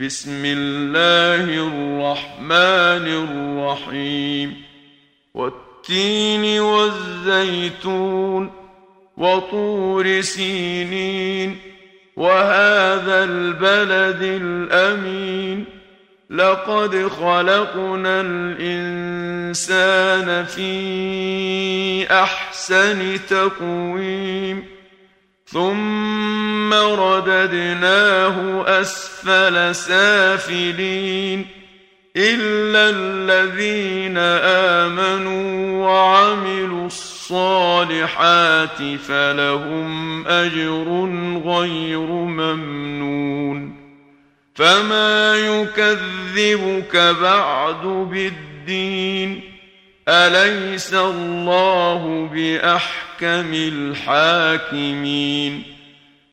بسم الله الرحمن الرحيم. والتين والزيتون وطور سينين وهذا البلد الأمين. لقد خلقنا الإنسان في أحسن تقويم. ثم رددناه اسفل سافلين الا الذين امنوا وعملوا الصالحات فلهم اجر غير ممنون فما يكذبك بعد بالدين اليس الله باحكم الحاكمين